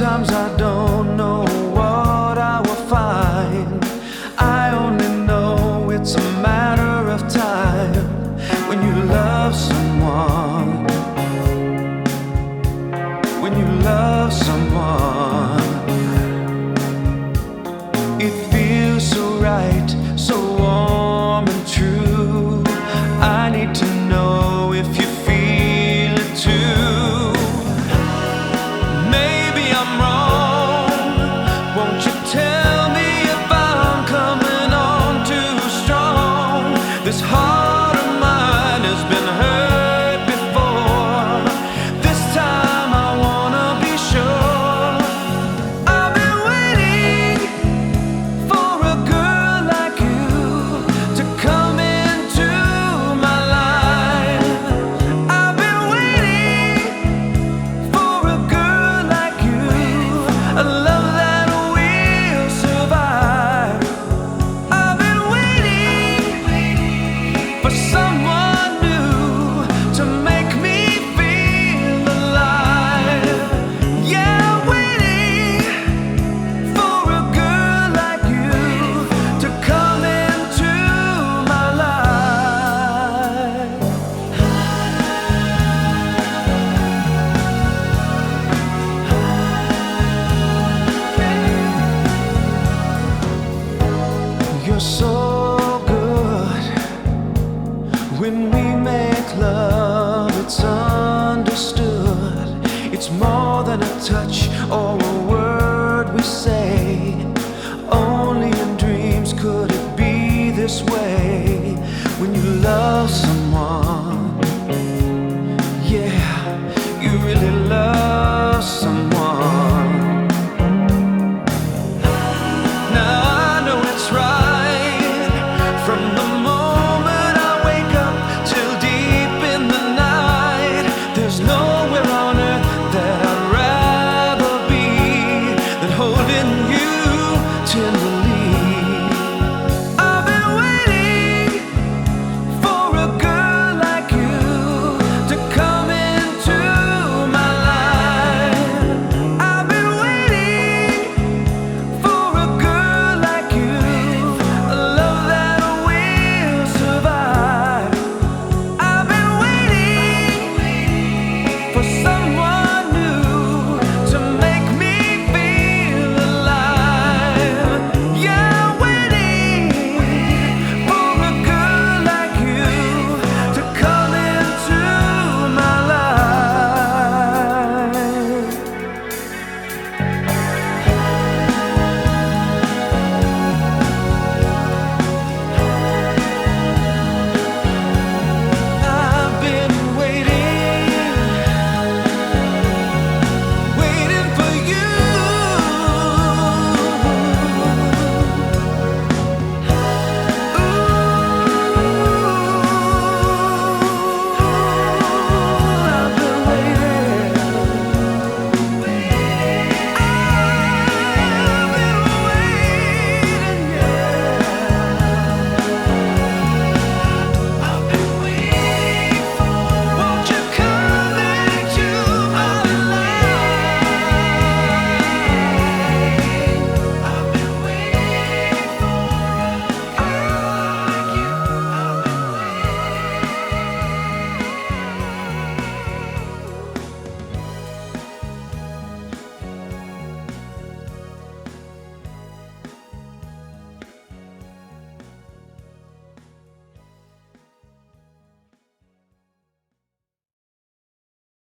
sometimes I this heart. so good when we make love. It's understood. It's more than a touch or a word we say. Only in dreams could it be this way. When you love someone.